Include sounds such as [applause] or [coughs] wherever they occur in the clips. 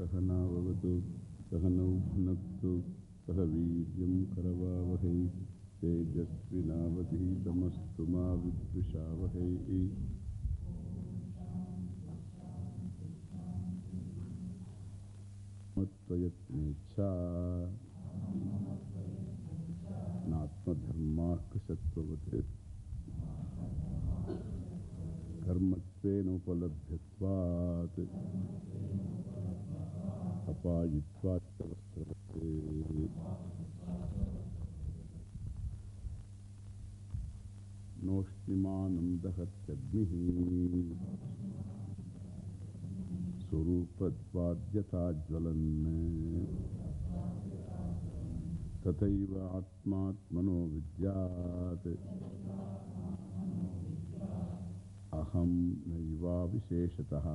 सहनावतु सहनौ भुनक्तु सह वीर्यं करवावहै तेजस्विनावधीतमस्तु मा विद्विषावहै। कर्मत्वेनोपलभ्यत्वात्। अपायित्वात् नोष्णिमानं दहत्यग्निः स्वरूपत्वाद्यथा ज्वलन् तथैव आत्मात्मनो विद्यात् अहं नैवाविशेषतः।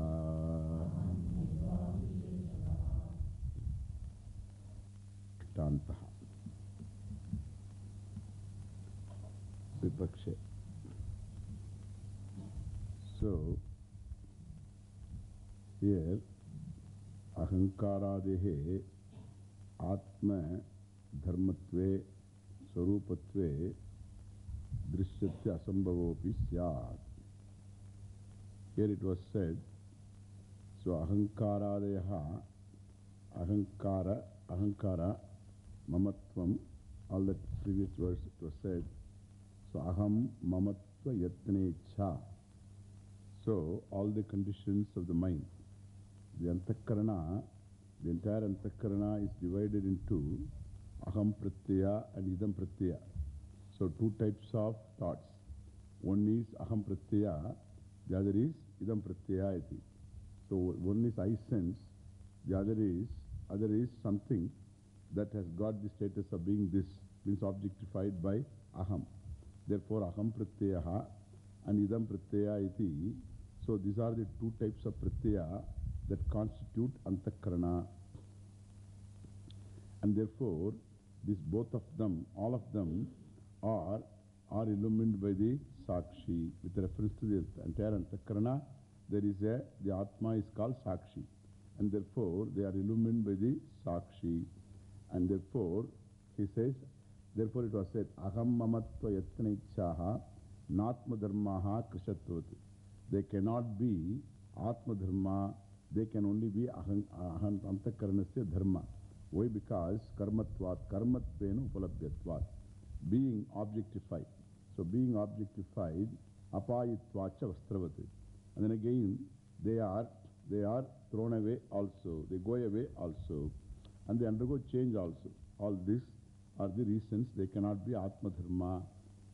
दृष्टांत विपक्षे। सो हियर अहंकारादेहे आत्म धर्मत्वे स्वरूपत्वे दृश्यते असंभवोपि स्यात्। Here it was said so अहंकारादेहा अहंकार अहंकार mamatvam all the previous words it was said. So aham mamatva yatnecha. So, all the conditions of the mind, the antakarana, the entire antakarana is divided into aham pratyaya and idam pratyaya. So, two types of thoughts. One is aham pratyaya, the other is idam pratyaya. So, one is I sense, the other is, other is something that has got the status of being this, means objectified by aham. Therefore, aham pratyaya and idam pratyaya iti. So these are the two types of pratyaya that constitute antakarana. And therefore, these both of them, all of them are, are illumined by the Sakshi. With reference to the entire antakarana, there is a, the Atma is called Sakshi. And therefore, they are illumined by the Sakshi. And therefore, he says, therefore it was said, Aham mamatva yatna ichchaha natma dharmaha krishatvat. They cannot be Atma Dharma, they can only be Antakaranasya Dharma. Why? Because Karmatvat, Karmatvena Upalabhyatvat. Being objectified. So being objectified, Apayitvacha Vastravati. And then again, they are, they are thrown away also. They go away also. And they undergo change also. All this are the reasons they cannot be Atma Dharma.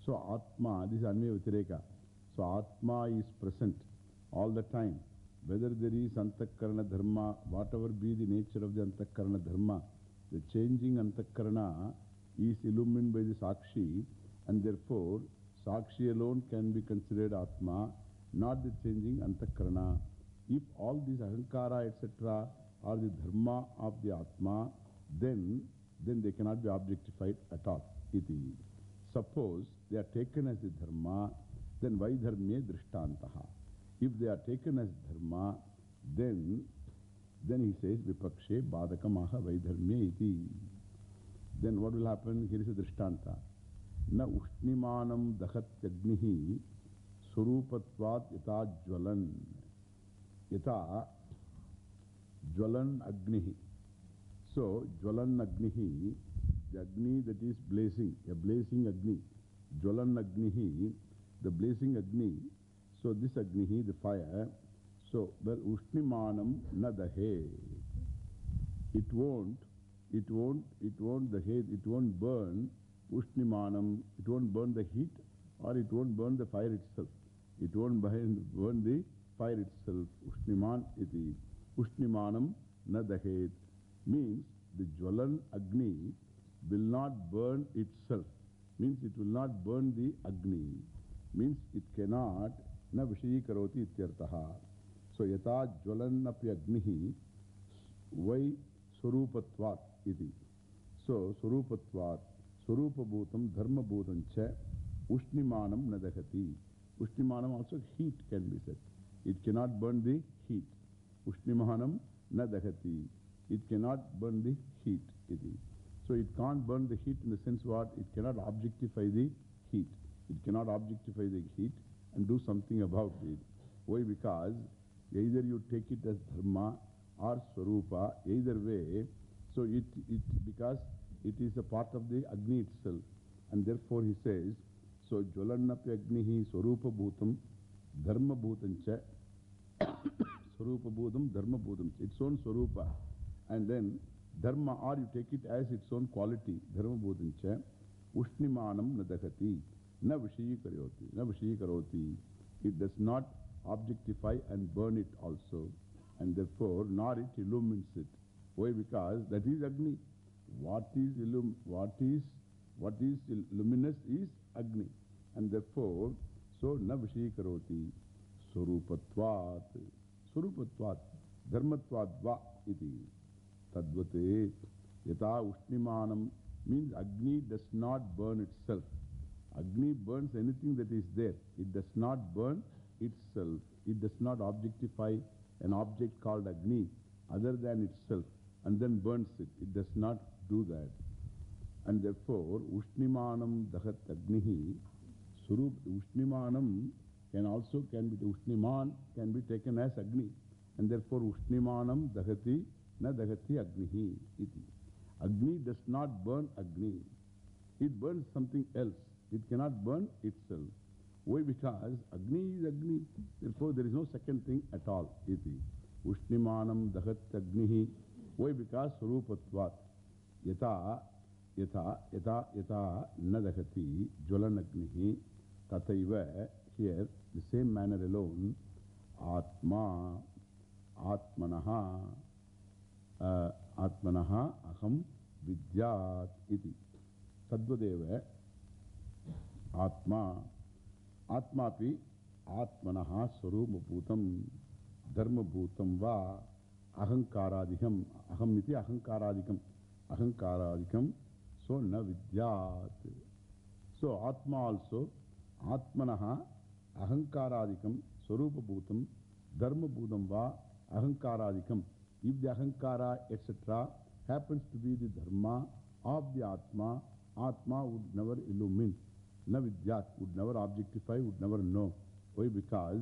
So Atma, this is Anmaya Vitireka. So Atma is present all the time. Whether there is Antakarana Dharma, whatever be the nature of the Antakarana Dharma, the changing Antakarana is illumined by the Sakshi and therefore Sakshi alone can be considered Atma, not the changing Antakarana. If all these Ahankara etc. are the Dharma of the Atma, then, then they cannot be objectified at all. Iti. Suppose they are taken as the Dharma, then Vaidharmye Drishtantaha. If they are taken as Dharma, then, then he says Vipakshe Badakamaha Vaidharmye iti. Then what will happen? Here is a Drishtanta. Na Ushnimanam Dahatyagnihi Surupatvat Yata Jwalan. Yata Jwalan Agnihi. So, Jwalan Agnihi, the Agni that is blazing, a blazing Agni. Jwalan Agnihi, the blazing Agni. So, this Agnihi, the fire, so, well, Ushnimanam Nadahe. It won't, it won't, it won't, the heat, it won't burn Ushnimanam, it won't burn the heat or it won't burn the fire itself. It won't burn, burn the fire itself. Ushniman iti. Ushnimanam Nadahet means the Jwalan Agni will not burn itself. Means it will not burn the Agni. Means it cannot na vishayi karoti ityartaha. So yata jwalan api agnihi vai surupatvat iti. So surupatvat, surupabhutam dharmabhutam cha ushnimanam nadahati. Ushnimanam also heat can be said. It cannot burn the heat. Ushnimanam nadahati. it cannot burn the heat. Iti. So it can't burn the heat in the sense what? It cannot objectify the heat. It cannot objectify the heat and do something about it. Why? Because either you take it as dharma or swarupa, either way. So it, it, because it is a part of the Agni itself. And therefore he says, so Jwalannapi Agnihi Swarupa Bhutam Dharma Bhutancha Swarupa Bhutam Dharma Bhutam. Its own Swarupa. And then Dharma or you take it as its own quality. Dharma Bhutancha Ushnimanam Nadakati. Na Vishayi Karoti. Na Vishayi It does not objectify and burn it also. And therefore, nor it illumines it. Why? Because that is Agni. What is, illum, what is, what is luminous is Agni. And therefore, so na vishikaroti surupatvat. Surupatvat. Dharmatvat iti. Tadvate yata ushnimanam means Agni does not burn itself. Agni burns anything that is there. It does not burn itself. It does not objectify an object called Agni other than itself and then burns it. It does not do that. And therefore, Ushnimanam Dahat Agnihi, Surup, Ushnimanam can also can be, Ushniman can be taken as Agni. And therefore, Ushnimanam Dahati na Dahati Agnihi iti. Agni does not burn Agni. It burns something else. It cannot burn itself. Why? Because Agni is Agni. Therefore, there is no second thing at all. Iti. Ushnimanam Dahat Agnihi. Why? Because Surupatvat. Yata, yata, yata, yata, nadakati, jwalanagnihi, tataiva, here, the same manner alone, atma, atmanaha, uh, atmanaha, aham, vidyat, iti. Tadvadeva, atma, atmapi, atmanaha, sarumabhutam, dharmabhutam va, ahankaradikam, aham iti ahankaradikam. Ahankaradikam, so na vidyat. So Atma also, Atmanaha, Ahankaradikam, Swarupa Bhutam, va, Ahankaradikam. If the Ahankara, etc., happens to be the Dharma of the Atma, Atma would never illumine. Na vidyat, would never objectify, would never know. Why? Because,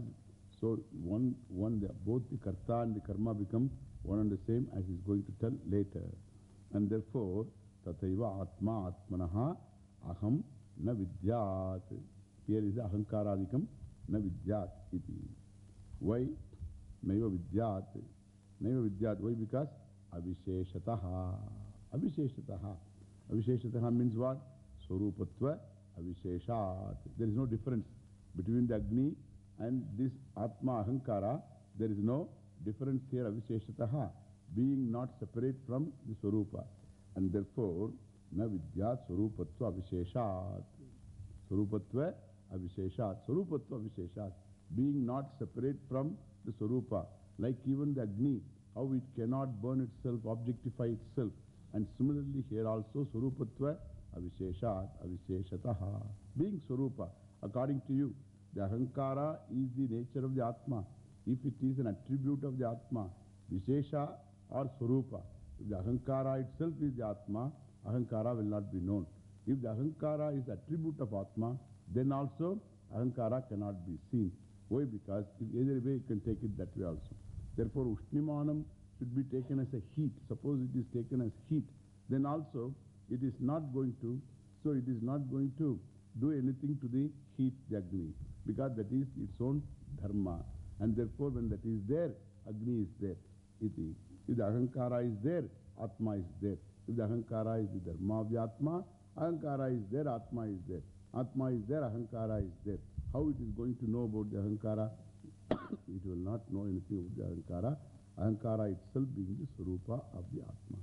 so one, one, both the Karta and the Karma become one and the same as he is going to tell later. And therefore, Tataiva Atma Atmanaha Aham Na Vidyat. Here is the Ahankaradikam Na Vidyat iti. Why? Naiva Vidyat. Naiva Vidyat. Why? Because Avisheshataha. Avisheshataha. Avisheshataha means what? Swarupatva Avisheshat. There is no difference between the Agni and this Atma Ahankara. There is no difference here. Avisheshataha. being not separate from the Swarupa. And therefore, na vidyat Swarupatva Avisheshat. Swarupatva Avisheshat. Swarupatva Avisheshat. Being not separate from the Swarupa. Like even the Agni, how it cannot burn itself, objectify itself. And similarly here also Swarupatva Avisheshat. Avisheshataha. Being Swarupa, according to you, the Ahankara is the nature of the Atma. If it is an attribute of the Atma, Vishesha or Swarupa. If the Ahankara itself is the Atma, Ahankara will not be known. If the Ahankara is attribute of Atma, then also Ahankara cannot be seen. Why? Because either way you can take it that way also. Therefore, Ushnimanam should be taken as a heat. Suppose it is taken as heat, then also it is not going to, so it is not going to do anything to the heat, the Agni, because that is its own dharma. And therefore, when that is there, Agni is there. Iti. If the Ahankara is there, Atma is there. If the Ahankara is the Dharma of the Atma, Ahankara is there, Atma is there. Atma is there, Ahankara is there. How it is going to know about the Ahankara? [coughs] it will not know anything about the Ahankara. Ahankara itself being the Swarupa of the Atma.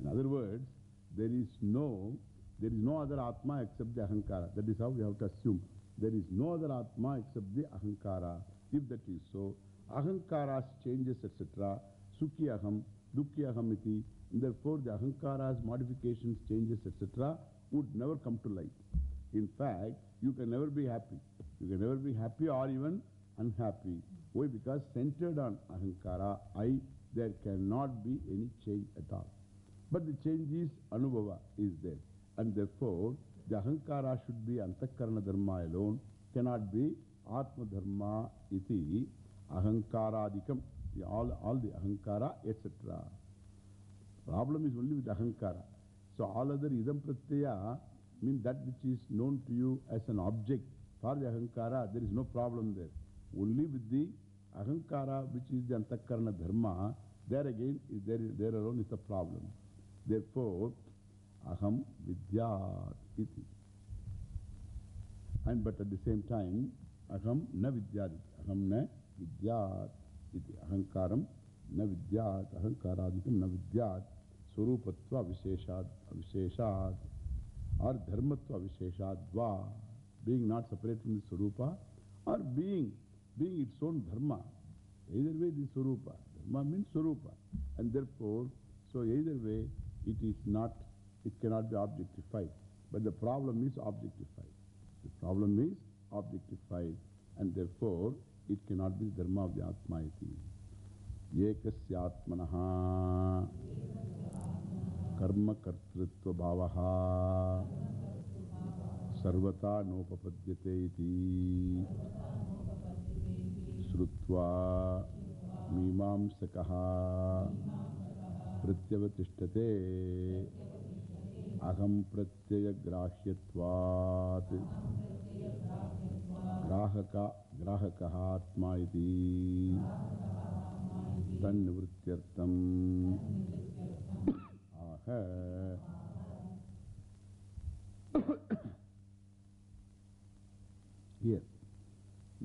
In other words, there is no, there is no other Atma except the Ahankara. That is how we have to assume. There is no other Atma except the Ahankara. If that is so, Ahankara's changes, etc., Sukhiyaham, Dukhyaham iti, therefore the Ahankara's modifications, changes, etc., would never come to light. In fact, you can never be happy. You can never be happy or even unhappy. Why? Because centered on Ahankara, I there cannot be any change at all. But the change is Anubhava is there. And therefore, the Ahankara should be Antakarana Dharma alone, cannot be Atma Dharma iti Ahankaradikam. All, all the Ahankara, etc. Problem is only with Ahankara. So all other Idam Pratyaya mean that which is known to you as an object. For the Ahankara, there is no problem there. Only with the Ahankara, which is the Antakarana Dharma, there again, is there, there alone is the problem. Therefore, Aham Vidyat iti. And but at the same time, Aham na Vidyat. Aham na Vidyat iti. Ahankaram na Vidyat. Ahankaradikam na Vidyat. Surupatva Visheshad. Visheshad. Or Dharmatva Visheshad. Va. Being not separate from the Surupa. Or being, being its own Dharma. Either way, the Surupa. Dharma means Surupa. And therefore, so either way, it is not, it cannot be objectified. But the problem is objectified. The problem is objectified. And therefore, it cannot be Dharma of the Atma iti. Yekasyatmanaha kartritva bhavaha sarvata nopapadyate iti srutva mimamsakaha pratyavatishtate aham pratyaya grahyatvat grahaka grahakaha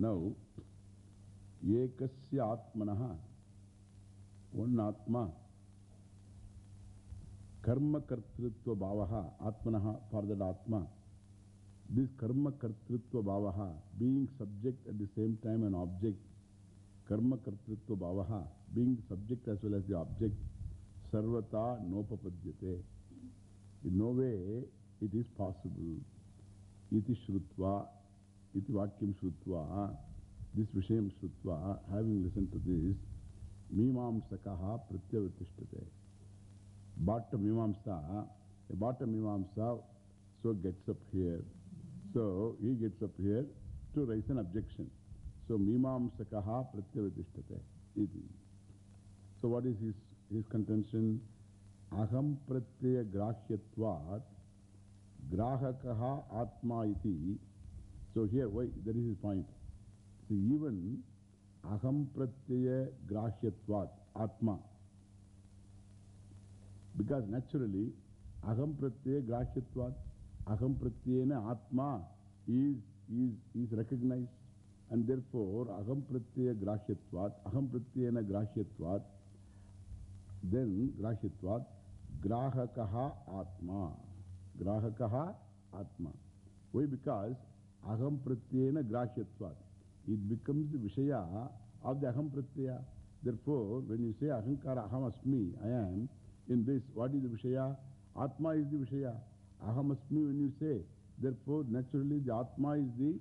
नौ एक आत्म ओण आत्मा कर्मकर्तृत्व भाव आत्मन for that आत्मा this कर्मकर्तृत्व भाव being subject at the same time an object कर्मकर्तृत्व भाव being subject as well as the object sarvata nopapadyate in no way it is possible iti shrutva iti vakyam shrutva this vishayam shrutva having listened to this mimamsakaha pratyavatishtate Bhatta Mimamsa, a Bhatta Mimamsa so gets up here. So he gets up here to raise an objection. So Mimamsakaha Pratyavatishtate. So what is his, his contention? Aham Pratyaya Grahyatvat Grahakaha Atma iti. So here, why? That is his point. See, even Aham Pratyaya Grahyatvat Atma. Because naturally, Aham Pratyaya Grashyatvat, Aham Pratyayena Atma is, is, is recognized. And therefore, Aham Pratyaya Grashyatvat, Aham Pratyayena Grashyatvat, then Grashyatvat, Grahakaha Atma. Grahakaha Atma. Why? Because Aham Pratyayena Grashyatvat. It becomes the Vishaya of the Aham Pratyaya. Therefore, when you say Ahankara Aham Asmi, I am, in this, what is the Vishaya? Atma is the Vishaya. Aham Asmi when you say, therefore naturally the Atma is the,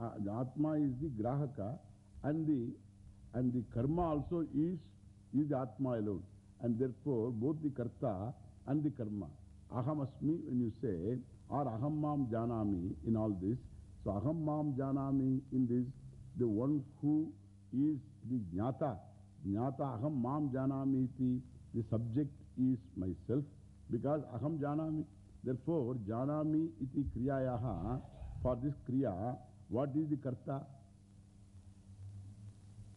uh, the Atma is the Grahaka and the, and the Karma also is, is the Atma alone. And therefore both the Karta and the Karma. Aham Asmi when you say, or Aham Mam Janami in all this. So Aham Mam Janami in this, the one who is the Jnata. Jnata Aham Mam Janami iti, the subject is myself because aham janami. Therefore, janami iti kriyayaha. For this kriya, what is the karta?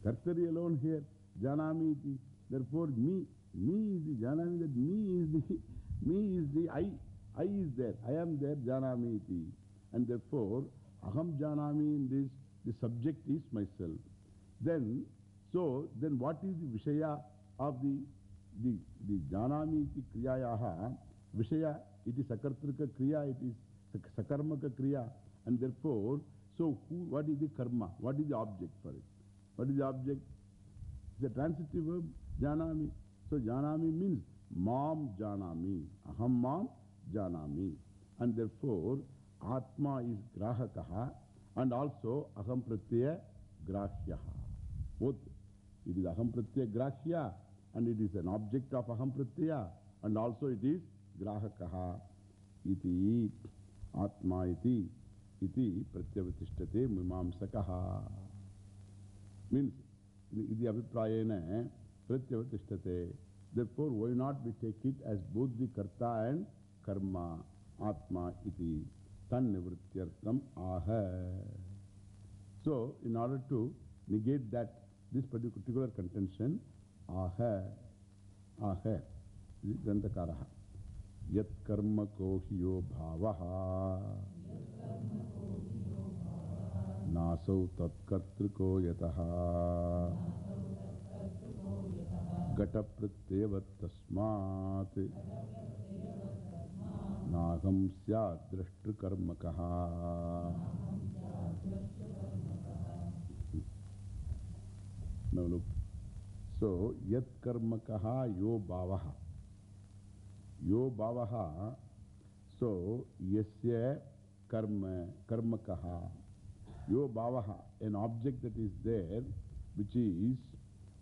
Kartari alone here. Janami iti. Therefore, me. Me is the janami. That me is the, me is the I. I is there. I am there. Janami iti. And therefore, aham janami in this, the subject is myself. Then, so, then what is the vishaya of the the, the janami iti kriyayaha vishaya, it is sakartrika kriya, it is sakarmaka kriya. And therefore, so who, what is the karma? What is the object for it? What is the object? The transitive verb, janami. So janami means mam janami. Aham mam janami. And therefore, atma is grahakaha and also aham pratyaya grahyaha. Both. It is aham pratyaya grahya and it is an object of Aham Pratyaya, and also it is Grahakaha. Iti Atma iti iti Pratyavatishtate Mimamsakaha. Means, iti Abhiprayena Pratyavatishtate. Therefore, why not we take it as both the Karta and Karma? Atma iti tan nivrityartham aha. So, in order to negate that, this particular contention, aha, aha, Granthakaraha. Yat karma kohiyo bhavaha. Nasau tat kartriko yataha. Karmakaha yo bhavaha. Yo bhavaha. So, yasya karma, karmakaha. Yo bhavaha. An object that is there, which is,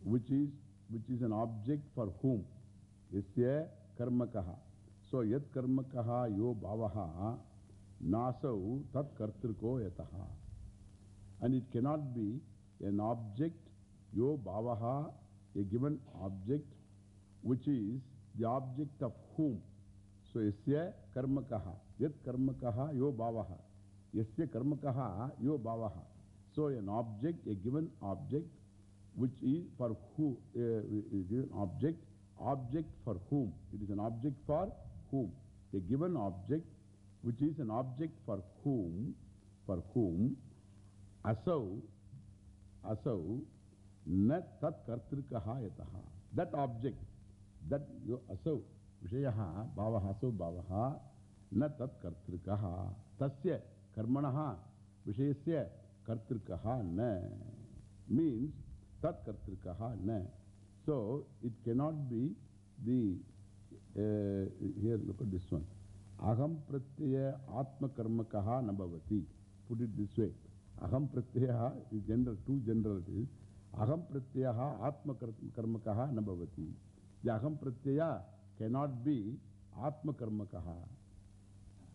which is, which is an object for whom? Yasya karmakaha. So, yat karmakaha yo bhavaha. Nasau tat kartriko yataha. And it cannot be an object, yo bhavaha, a given object, which is the object of whom. So, yasya karmakaha. Yat karmakaha yo bhavaha. Yasya karmakaha yo bhavaha. So, an object, a given object, which is for who, uh, given object, object for whom. It is an object for whom. A given object, which is an object for whom, for whom, asau, asau, na tat kartrikaha yataha. That object, that yo asau, vishayaha, bhavaha, asau bhavaha, na tat kartrikaha. Tasya karmanaha, vishayasya kartrikaha na. Means, tat kartrikaha na. So, it cannot be the, uh, here look at this one. Aham pratyaya atma karmakaha nabhavati. Put it this way. Aham pratyaya is general, two generalities. Aham pratyaha atma karmakaha nabhavati. The aham pratyaya cannot be atma karmakaha.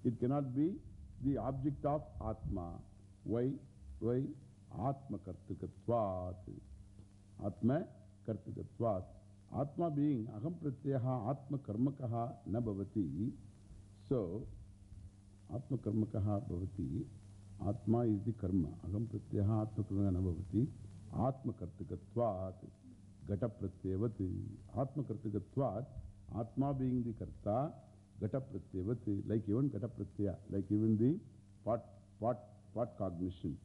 It cannot be the object of atma. Why? Why? Atma kartikatvat. The karma. Agam pratyaha atma karmakaha nabhavati. Atma kartikatvat. Gata pratyavati. Atma kartikatvat. Atma being the karta. Gata pratyavati. Like even gata pratyaya. Like even the part, part, part cognition.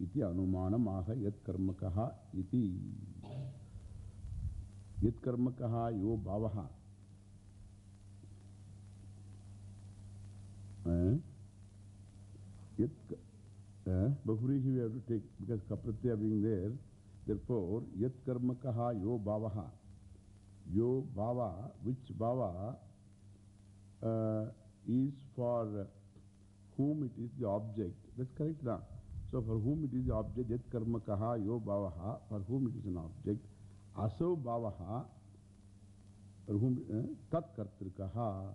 Iti anumanam aha yat karmakaha iti. Yat karmakaha yo bhavaha. Uh, yet, uh, Bahurihi we have to take because Kapratya being there. Therefore, Yat Karmakaha Yo Bhavaha. Yo Bhava, which Bhava uh, is for whom it is the object. That's correct now. So, for whom it is the object, Yat Karmakaha Yo Bhavaha, for whom it is an object. Aso Bhavaha, uh, Tat Kartrikaha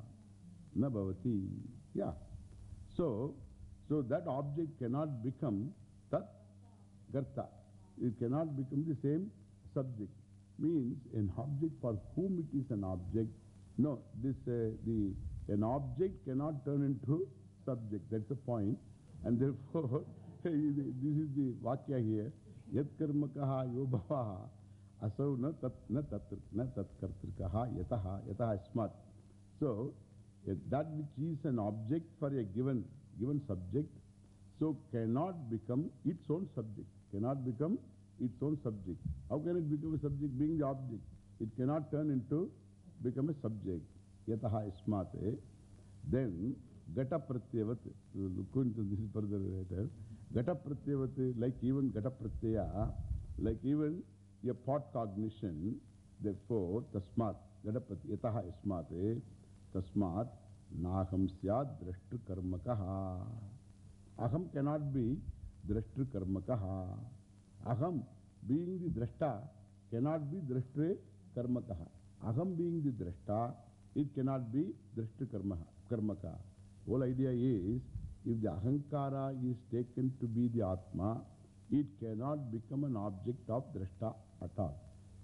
na Bhavati. Yeah. So, so that object cannot become Tat Garta. It cannot become the same subject. Means an object for whom it is an object. No, this, uh, the, an object cannot turn into subject. That's the point. And therefore, this is the Vakya here. Yat karma karmakaha yobhavaha asau na tat na tat na tat kartrikaha yataha yataha ismat. So, that which is an object for a given, given subject, so cannot become its own subject, cannot become its own subject. How can it become a subject being the object? It cannot turn into, become a subject. Yataha ismate. Then, gata pratyavat, look into this further later. Gata pratyavat, like even gata pratyaya, like even a pot cognition, therefore, tasmat, gata yataha ismate. Tasmat Naham Syad Drashtru Karmakaha. Aham cannot be Drashtru Karmakaha. Aham, being the Drashta, cannot be Drashtre Karmakaha. Aham being the drashta, it cannot be drashta karma, karmaka. Whole idea is, if the ahankara is taken to be the Atma, it cannot become an object of drashta at all.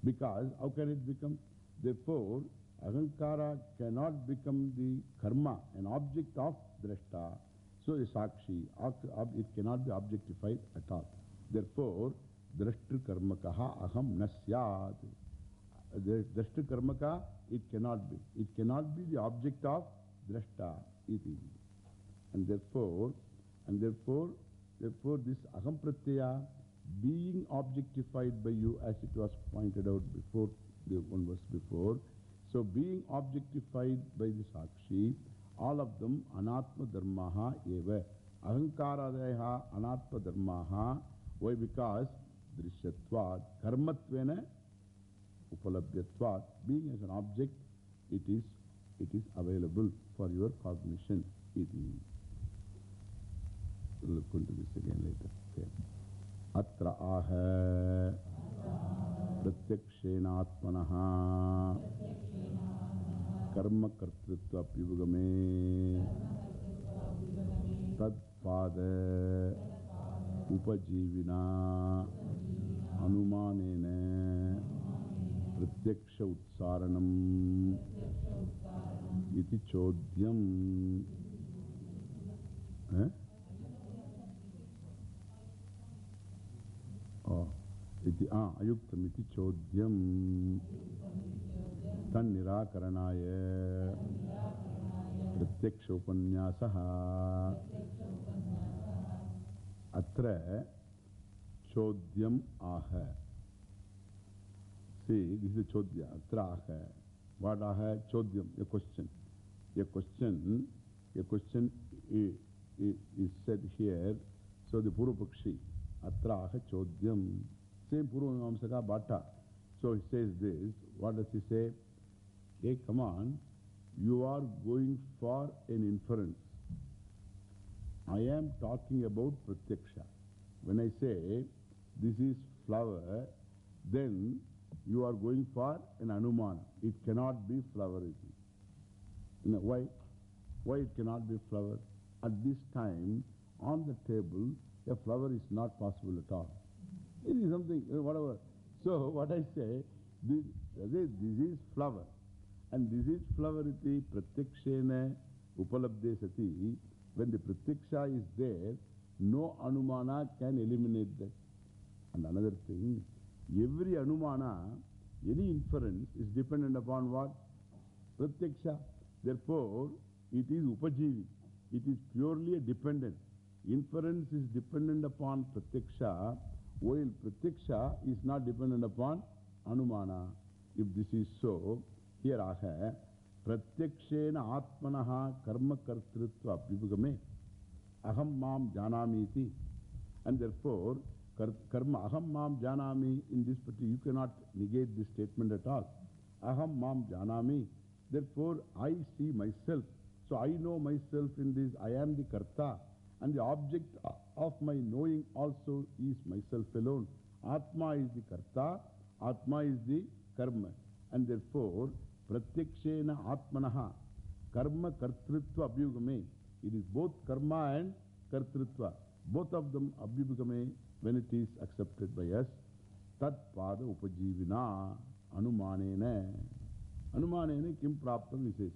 Because how can it become? Therefore, ahankara cannot become the karma, an object of drashta. So, a sakshi, it cannot be objectified at all. Therefore, drashtra karmakaha aham nasyad. Drashtra karmaka, it cannot be. It cannot be the object of drashta. And therefore, and therefore, therefore this aham pratyaya being objectified by you as it was pointed out before, the one verse before. So being objectified by the Sakshi, all of them anatma dharmaha eva. Ahankaradayaha anatma dharmaha. Why? Because drishyatvat karmatvena upalabhyatvat. Being as an object, it is, it is available for your cognition. Iti. Anumanena pratyaksha utsaranam iti chodyam eh? Ah, a question. A question, a question is, is said here. So the Purupakshi, atra aha chodyam. Same Purvamamsaka Bhatta. So he says this. What does he say? Hey, come on. You are going for an inference. I am talking about pratyaksha. When I say this is flower, then you are going for an anumana. It cannot be flower. You know, why? Why it cannot be flower? At this time, on the table, a flower is not possible at all. It is something, whatever. So, what I say, this, this is flower. And this is flower iti pratyakshena upalabde sati. When the pratyaksha is there, no anumana can eliminate that. And another thing, every anumana, any inference is dependent upon what? Pratyaksha. Therefore, it is upajivi. It is purely a dependent. Inference is dependent upon pratyaksha, while pratyaksha is not dependent upon anumana. If this is so, here aha, pratyakshena atmanaha karma kartritva abhivagame aham mam janamiti. And therefore, karma aham mam janami in this particular, you cannot negate this statement at all. Aham mam janami. Therefore, I see myself. So I know myself in this, I am the karta. And the object of my knowing also is myself alone. Atma is the karta, Atma is the karma. And therefore, pratyakshena atmanaha karma kartritva abhyugame. It is both karma and kartritva. Both of them abhyugame when it is accepted by us. Tat pada upajivina anumanena. Anumanena kim praptam he says.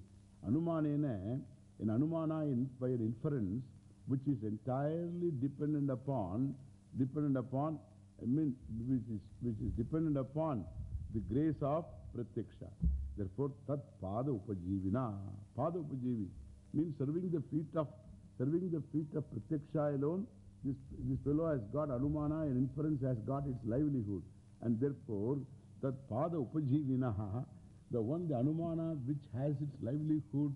Anumanena, an anumana in, by inference which is entirely dependent upon, dependent upon, I mean, which is, which is dependent upon the grace of pratyaksha. Therefore, tat pada upajivina. Pada upajivi means serving the feet of, serving the feet of pratyaksha alone. This, this fellow has got anumana and inference has got its livelihood. And therefore, that pada upajivina, the one, the anumana which has its livelihood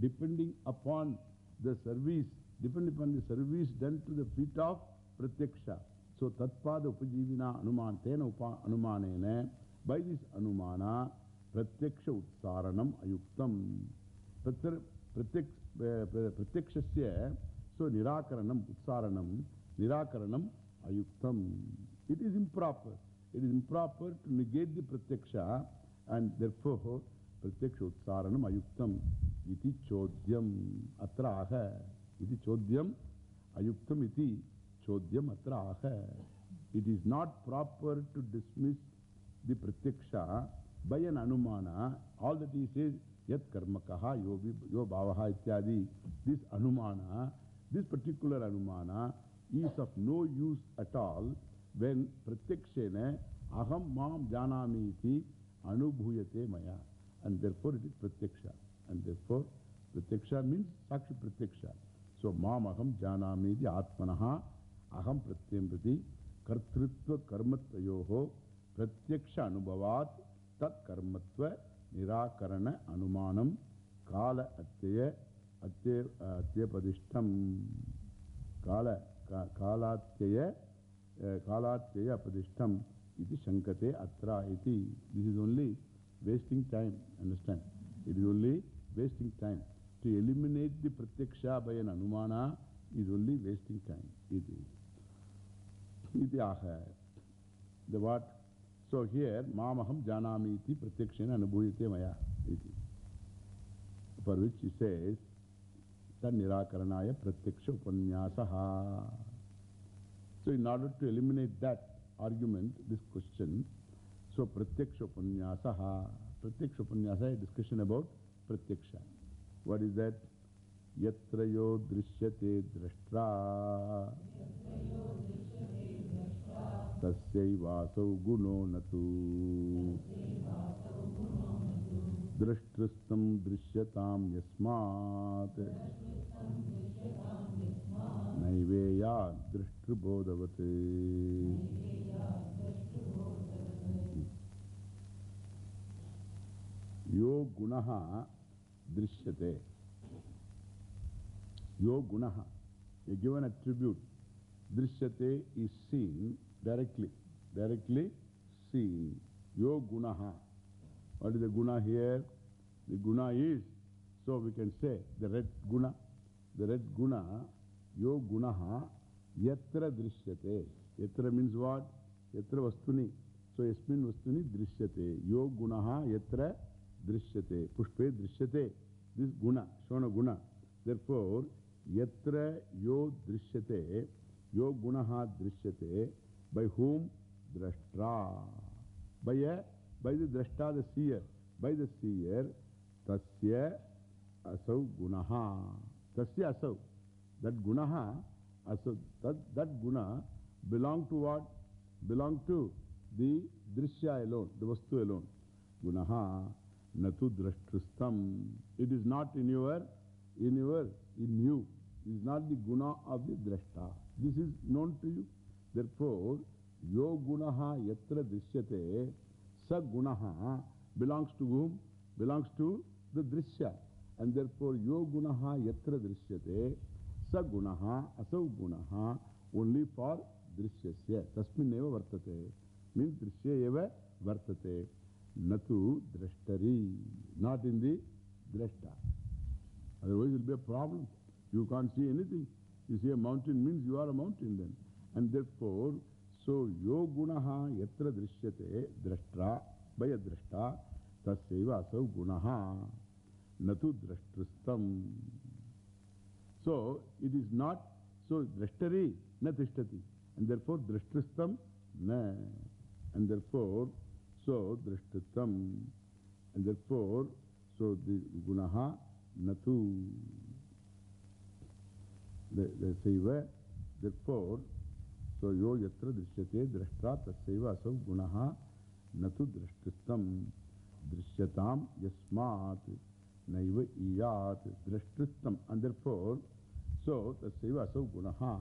depending upon the service depend upon the service done to the feet of pratyaksha. So, tatpada upajivina anuman, tena upa anumanena, by this anumana, pratyaksha utsaranam ayuktam. Pratyakshasya, so nirakaranam, utsaranam, nirakaranam ayuktam. It is improper. It is improper to negate the pratyaksha And therefore, pratyaksha utsaranam ayuktam iti chodyam atra aha. Iti chodyam ayuktam iti chodyam atra aha. It is not proper to dismiss the pratyaksha by an anumana. All that he says, yat karmakaha yo bhavaha ityadi. This anumana, this particular anumana is of no use at all when pratyakshena aham mam janami iti anubhuyate maya. And therefore it is pratyaksha. And therefore pratyaksha means sakshi pratyaksha. Kala kalatyaya kalatyaya padishtam iti shankate atra iti. This is only wasting time, understand? It is only wasting time. To eliminate the pratyaksha by an anumana is only wasting time. Iti. Iti aha. The what? So here, mamaham janami iti pratyakshena anubhuyate maya. Iti. For which he says, tad nirakaranaya pratyaksha upanyasaha. So in order to eliminate that argument, this question, so pratyaksha upanyasaha. Pratyaksha upanyasa is discussion about pratyaksha. What is that? Yatrayo drishyate drashtra. Tasyai Tasyaivasav guno natu. Drashtristam drishyatam yasmat. Naiveya drishtribodavate. Yo gunaha drishyate. Yo gunaha. A given attribute. Drishyate is seen directly. Directly seen. Yo gunaha. What is the guna here? The guna is, so we can say, the red guna. The red guna, yo gunaha, yatra drishyate. Yatra means what? Yatra vastuni. So, yasmin vastuni drishyate. Yo gunaha yatra drishyate. Pushpe drishyate. This guna, shona guna. Therefore, yatra yo drishyate, yo gunaha drishyate. By whom? Drashtra. By a by the drashta, the seer. By the seer, tasya asau gunaha. Tasya asau. That gunaha, asau, that, that guna belong to what? Belong to the drishya alone, the vastu alone. Gunaha natu drashtristam. It is not in your, in your, in you. It is not the guna of the drashta. This is known to you. Therefore, yo gunaha yatra drishyate. Sa gunaha belongs to whom? Belongs to the drishya. And therefore, yo gunaha yatra drishyate. Sa gunaha asau gunaha only for drishyasya. Tasmin eva vartate. Means drishya eva vartate. Natu drashtari. Not in the drashta. Otherwise, it will be a problem. You can't see anything. You see a mountain means you are a mountain then. And therefore, so, yo gunaha yatra drishyate drashtra by a drashta tasyaiva asav gunaha natu drashtristam. So, it is not, so drashtari na tishtati and therefore drashtristam na and therefore, so drashtristam and therefore, so the gunaha natu the, saiva therefore, So, yo yatra drishyate drashtra tasyaiva asav gunaha natu drashtristam drishyatam yasmat naiva iyat drashtristam. And therefore, so tasyaiva asav gunaha.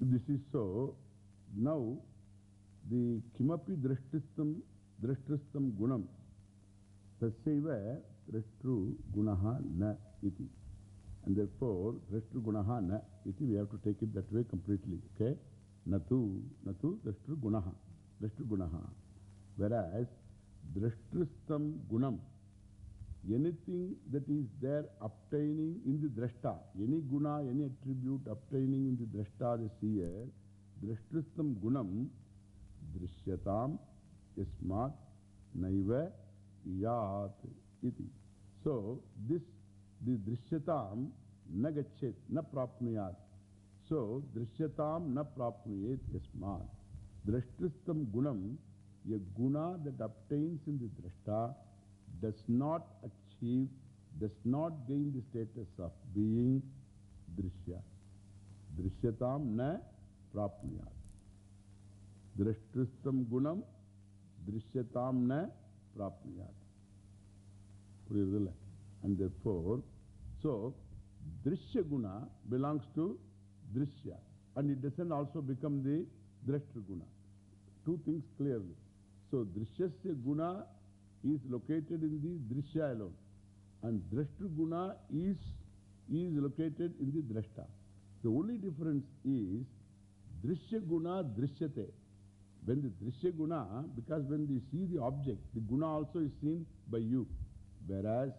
This is so. Now, the kimapi drashtristam drashtristam gunam tasyaiva drashtru gunaha na iti. And therefore, drashtru gunaha na iti, we have to take it that way completely. Okay? Natu, natu, drashtru gunaha. Drashtru gunaha. Whereas, drashtristam gunam, anything that is there obtaining in the drashta, any guna, any attribute obtaining in the drashta, the seer, drashtristam gunam, drishyatam, yasmat, naiva yat iti. So, this, the drishyatam na na prapnuyat. So, drishyatam na prapnuyet yasmat. Drashtristam gunam, a guna that obtains in the drashta does not achieve, does not gain the status of being drishya. Drishyatam na prapnuyat. Drashtristam gunam, drishyatam na prapnuyat. And therefore, so, drishya guna belongs to drishya. And it doesn't also become the drashtra guna. Two things clearly. So, drishyasya guna is located in the drishya alone. And drashtra guna is, is located in the drashta. The only difference is drishya guna drishyate. When the drishya guna, because when you see the object, the guna also is seen by you. Whereas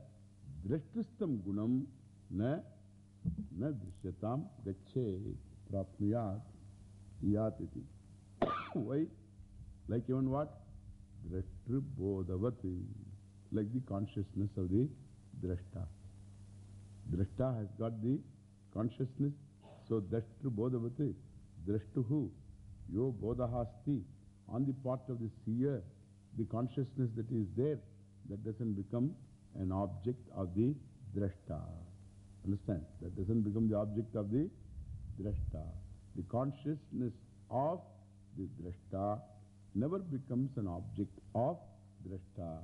drashtristam gunam na, na drishyatam gache prapnuyat yatiti. Why? Like even what? Drashtri bodhavati. Like the consciousness of the drashta. Drashta has got the consciousness. So drashtri bodhavati. Drashtuhu. Yo bodhahasti. On the part of the seer, the consciousness that is there, that doesn't become an object of the drashta. Understand? That doesn't become the object of the drashta. The consciousness of the drashta never becomes an object of drashta.